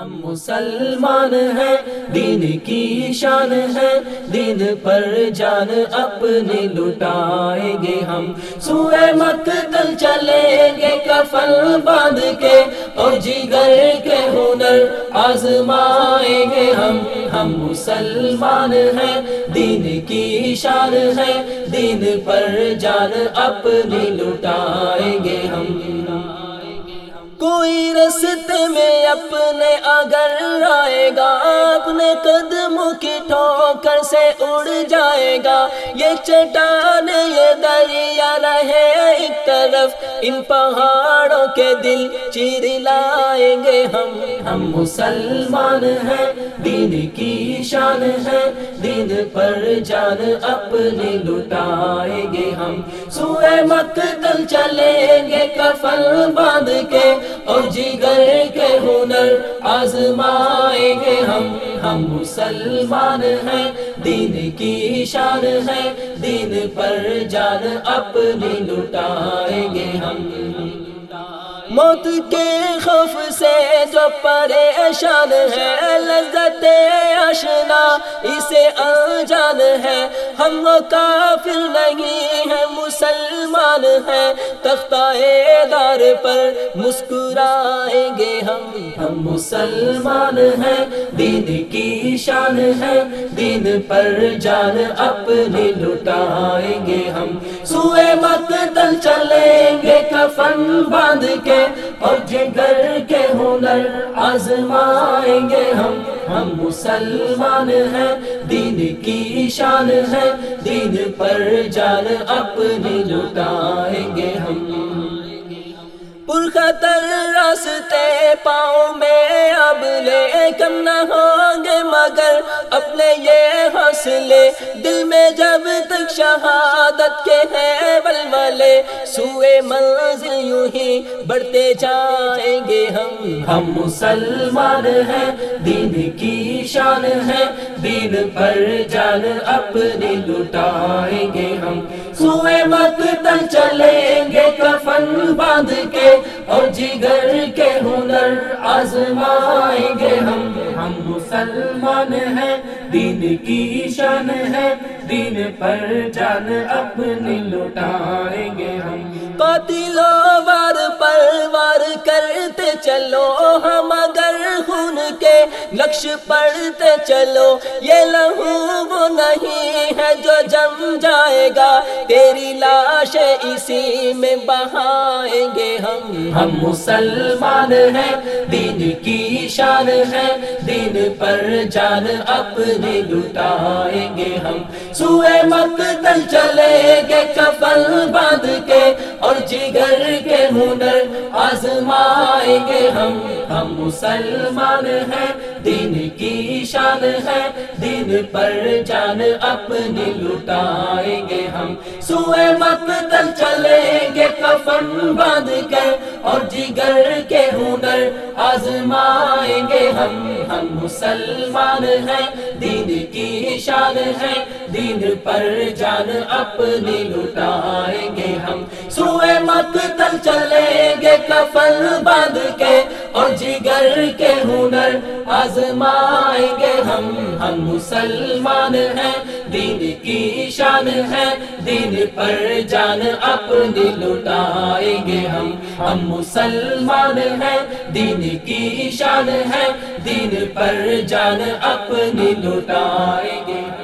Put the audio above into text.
ہم مسلمان ہیں، دین کی شان ہے۔ دین پر جان اپنی لٹائیں گے ہم۔ سوئے مت چلیں گے کفل باندھ کے اور جگر کے ہنر آزمائیں گے ہم۔ ہم مسلمان ہیں، دین کی شان ہے۔ دین پر جان اپنی لٹائیں گے ہم۔ کوئی رستے میں اپنے اگر آئے گا، اپنے قدموں کی ٹھوکر سے اڑ جائے گا۔ یہ چٹان، یہ دریا طرف ان پہاڑوں کے دل چیر لائیں گے ہم۔ ہم مسلمان ہیں، دین کی شان ہے۔ دین پر جان اپنی لٹائیں گے ہم۔ سوئے مت تل چلیں گے کفل باندھ کے اور جگر کے ہنر آزمائیں گے ہم۔ ہم مسلمان ہیں، دین کی شان ہے۔ دین پر جان اپنی لٹائیں گے ہم موت کے خوف سے جو پریشان ہے، لذت اشنا اسے انجان ہے۔ ہم وہ کافر نہیں ہے مسلمان ہے تختہ دار پر مسکرائیں گے ہم۔ ہم مسلمان ہیں، دین کی شان ہے۔ دین پر جان اپنی لٹائیں گے ہم۔ سوئے مت تل چلیں گے کفن باندھ آزمائیں گے ہم۔ ہم مسلمان ہیں، دین کی شان ہے۔ دین پر جان اپنی لٹائیں گے ہم۔ پرخطر راستے پاؤں میں اب لے کم نہ ہوں گے مگر اپنے یہ حوصلے دل میں جب تک شہادت کے ہیں بلولے سوئے منزل یوں ہی بڑھتے جائیں گے ہم۔ ہم مسلمان ہیں، دین کی شان ہے، دین پر جان اپنی لٹائیں گے ہم۔ سوئے مت چلیں گے کفن باندھ کے اور جگر کے ہنر آزمائیں گے ہم۔ ہم مسلمان ہیں، دین کی شان ہے۔ دین پر جان اپنی لٹائیں گے ہم۔ قاتلوں وار پر وار کرتے چلو ہم اگر کے لکش پڑھتے چلو، یہ لہو وہ نہیں ہے جو جم جائے گا۔ تیری لاش اسی میں بہائیں گے ہم۔ ہم مسلمان ہیں، دین کی شان ہے۔ دین پر جان اپنی لٹائیں گے ہم۔ سوئے مت تل چلیں گے کفل باندھ آزمائیں گے ہم۔ ہم مسلمان ہیں، دین کی شان ہے۔ دین پر جان اپنی لٹائیں گے ہم۔ سوئے مت تل چلیں گے، کفن باندھ کے اور جگر کے ہنر آزمائیں گے ہم۔ ہم مسلمان ہیں، دین کی شان ہے۔ دین پر جان اپنی لٹائیں گے ہم۔ سوئے مت تل چلیں گے کفن باندھ کے اور جگر کے ہنر آزمائیں گے ہم۔ ہم مسلمان ہیں، دین کی شان ہے۔ دین پر جان اپنی لٹائیں گے ہم۔ ہم مسلمان ہیں، دین کی شان ہے۔ دین پر جان اپنی لٹائیں